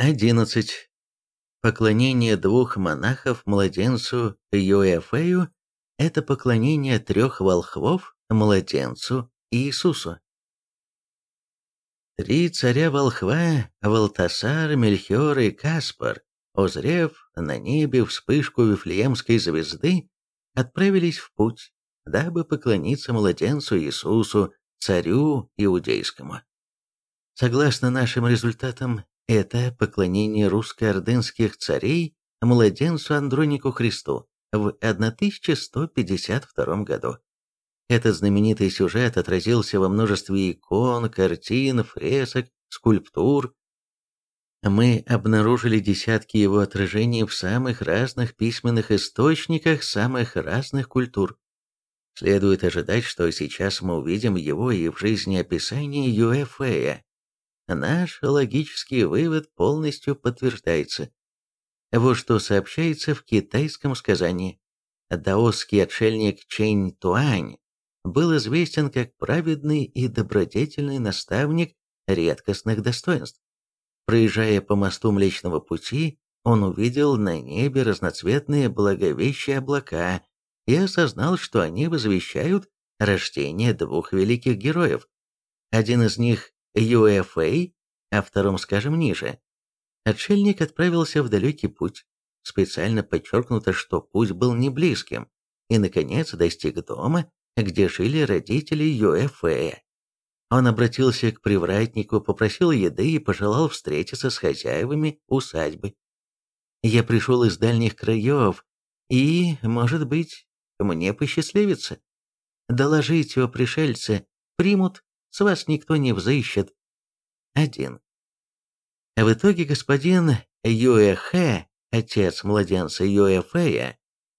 11. Поклонение двух монахов младенцу Юэфею – это поклонение трех волхвов младенцу Иисусу. Три царя-волхва – Валтасар, Мельхиор и Каспар, узрев на небе вспышку Вифлеемской звезды, отправились в путь, дабы поклониться младенцу Иисусу, царю иудейскому. Согласно нашим результатам, это поклонение русско-ордынских царей младенцу Андронику Христу в 1152 году. Этот знаменитый сюжет отразился во множестве икон, картин, фресок, скульптур. Мы обнаружили десятки его отражений в самых разных письменных источниках самых разных культур. Следует ожидать, что сейчас мы увидим его и в жизнеописании Юэфея. Наш логический вывод полностью подтверждается. Вот что сообщается в китайском сказании. Даосский отшельник Чэнь Туань был известен как праведный и добродетельный наставник редкостных достоинств. Проезжая по мосту Млечного Пути, он увидел на небе разноцветные благовещие облака и осознал, что они возвещают рождение двух великих героев. Один из них – Юэфэй, а втором скажем ниже. Отшельник отправился в далекий путь. Специально подчеркнуто, что путь был не близким, и, наконец, достиг дома, где жили родители Юэфэя. Он обратился к привратнику, попросил еды и пожелал встретиться с хозяевами усадьбы. «Я пришел из дальних краев, и, может быть, мне посчастливится. Доложите о пришельце, примут, с вас никто не взыщет». Один. В итоге господин Юэхэ, отец младенца Юэфэя,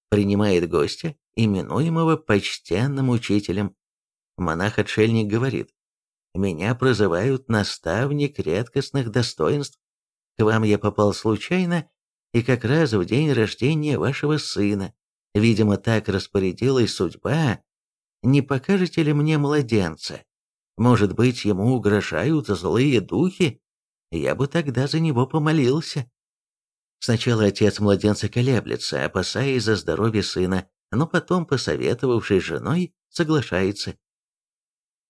принимает гостя именуемого почтенным учителем. Монах-отшельник говорит, «Меня прозывают наставник редкостных достоинств. К вам я попал случайно, и как раз в день рождения вашего сына. Видимо, так распорядилась судьба. Не покажете ли мне младенца? Может быть, ему угрожают злые духи? Я бы тогда за него помолился». Сначала отец младенца колеблется, опасаясь за здоровье сына, но потом, посоветовавшись с женой, соглашается.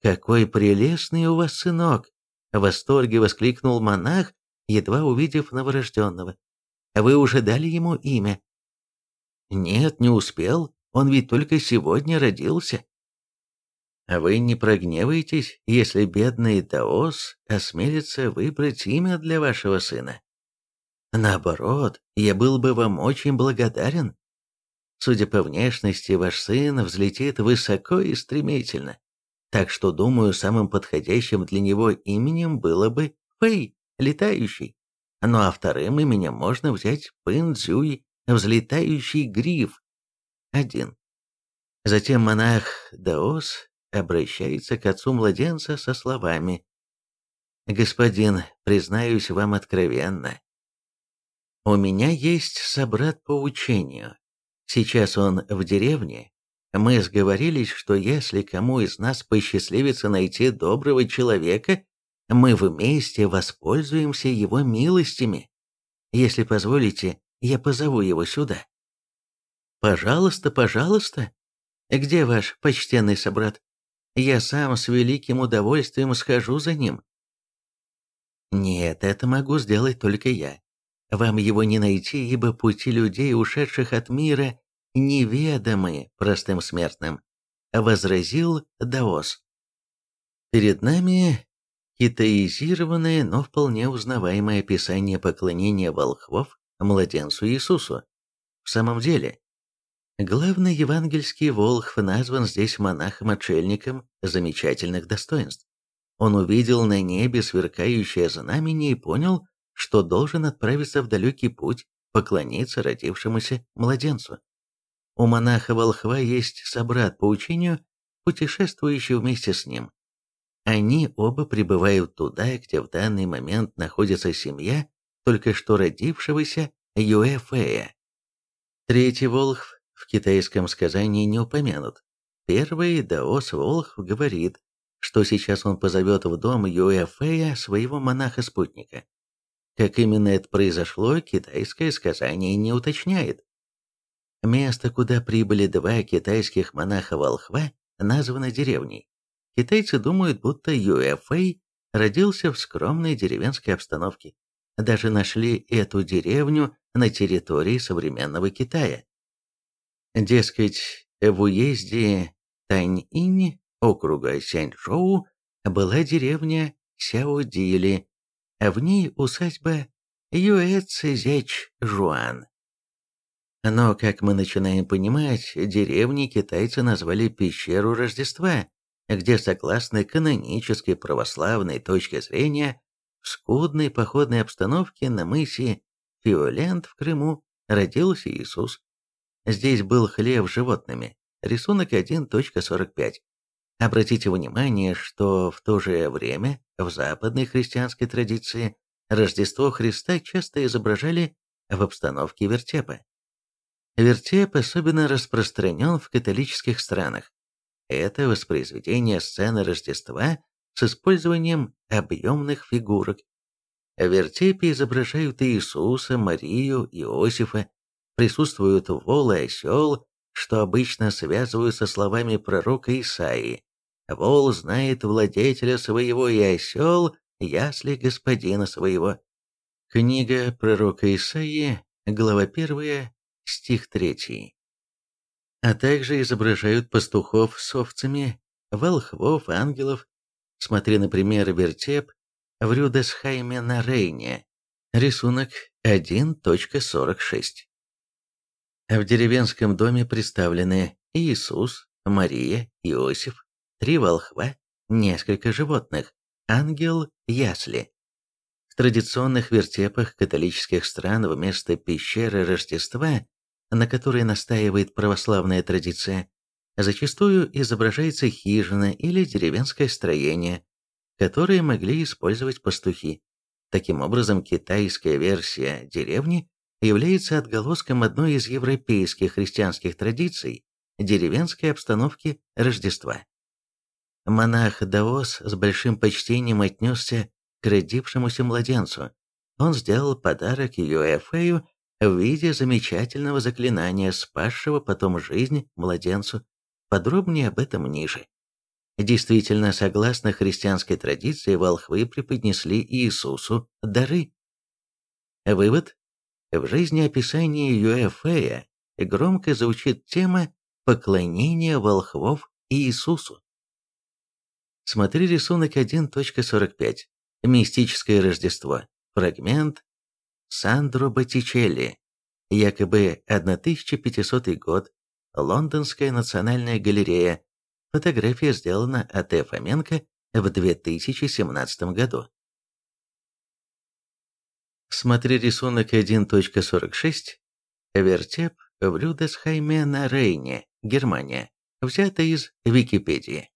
«Какой прелестный у вас сынок!» — в восторге воскликнул монах, едва увидев новорожденного. «Вы уже дали ему имя?» «Нет, не успел, он ведь только сегодня родился». «А вы не прогневаетесь, если бедный Даос осмелится выбрать имя для вашего сына?» «Наоборот, я был бы вам очень благодарен», Судя по внешности, ваш сын взлетит высоко и стремительно. Так что, думаю, самым подходящим для него именем было бы Фэй, летающий. Ну а вторым именем можно взять Пын Цзюй, взлетающий гриф. Один. Затем монах Даос обращается к отцу младенца со словами «Господин, признаюсь вам откровенно, у меня есть собрат по учению, Сейчас он в деревне. Мы сговорились, что если кому из нас посчастливится найти доброго человека, мы вместе воспользуемся его милостями. Если позволите, я позову его сюда. Пожалуйста, пожалуйста. Где ваш почтенный собрат? Я сам с великим удовольствием схожу за ним. Нет, это могу сделать только я. Вам его не найти, ибо пути людей, ушедших от мира, неведомы простым смертным», — возразил Даос. Перед нами китаизированное, но вполне узнаваемое описание поклонения волхвов младенцу Иисусу. В самом деле, главный евангельский волхв назван здесь монахом-отшельником замечательных достоинств. Он увидел на небе сверкающее знамение и понял, что должен отправиться в далекий путь, поклониться родившемуся младенцу. У монаха-волхва есть собрат по учению, путешествующий вместе с ним. Они оба прибывают туда, где в данный момент находится семья только что родившегося Юэфея. Третий волхв в китайском сказании не упомянут. Первый Даос Волхв говорит, что сейчас он позовет в дом Юэфея своего монаха-спутника. Как именно это произошло, китайское сказание не уточняет. Место, куда прибыли два китайских монаха-волхва, названо деревней. Китайцы думают, будто Юэфэй родился в скромной деревенской обстановке. Даже нашли эту деревню на территории современного Китая. Дескать, в уезде Таньинь округа Сяньчжоу была деревня Сяодили, а в ней усадьба Юэцзяч-Жуан. Но, как мы начинаем понимать, деревни китайцы назвали пещеру Рождества, где, согласно канонической православной точке зрения, в скудной походной обстановке на мысе Фиолент в Крыму родился Иисус. Здесь был хлеб с животными. Рисунок 1.45. Обратите внимание, что в то же время в западной христианской традиции Рождество Христа часто изображали в обстановке вертепа. Вертеп особенно распространен в католических странах. Это воспроизведение сцены Рождества с использованием объемных фигурок. В вертепе изображают Иисуса, Марию, Иосифа, присутствуют вол и осел, что обычно связывают со словами пророка Исаии. Вол знает владетеля своего, и осел – ясли господина своего. Книга пророка Исаии, глава 1, стих 3. А также изображают пастухов с овцами, волхвов, ангелов. Смотри, например, вертеп в Рюдесхайме на Рейне, рисунок 1.46. В деревенском доме представлены Иисус, Мария, Иосиф, три волхва, несколько животных, ангел, ясли. В традиционных вертепах католических стран вместо пещеры Рождества, на которой настаивает православная традиция, зачастую изображается хижина или деревенское строение, которые могли использовать пастухи. Таким образом, китайская версия деревни является отголоском одной из европейских христианских традиций деревенской обстановки Рождества. Монах Даос с большим почтением отнесся к родившемуся младенцу. Он сделал подарок Юэфэю в виде замечательного заклинания, спасшего потом жизнь младенцу. Подробнее об этом ниже. Действительно, согласно христианской традиции, волхвы преподнесли Иисусу дары. Вывод. В жизнеописании Юэфэя громко звучит тема поклонения волхвов Иисусу. Смотри рисунок 1.45. Мистическое Рождество. Фрагмент Сандро Боттичелли. Якобы 1500 год. Лондонская национальная галерея. Фотография сделана А.Т. Фоменко в 2017 году. Смотри рисунок 1.46. Вертеп в Людесхайме на Рейне, Германия. Взято из Википедии.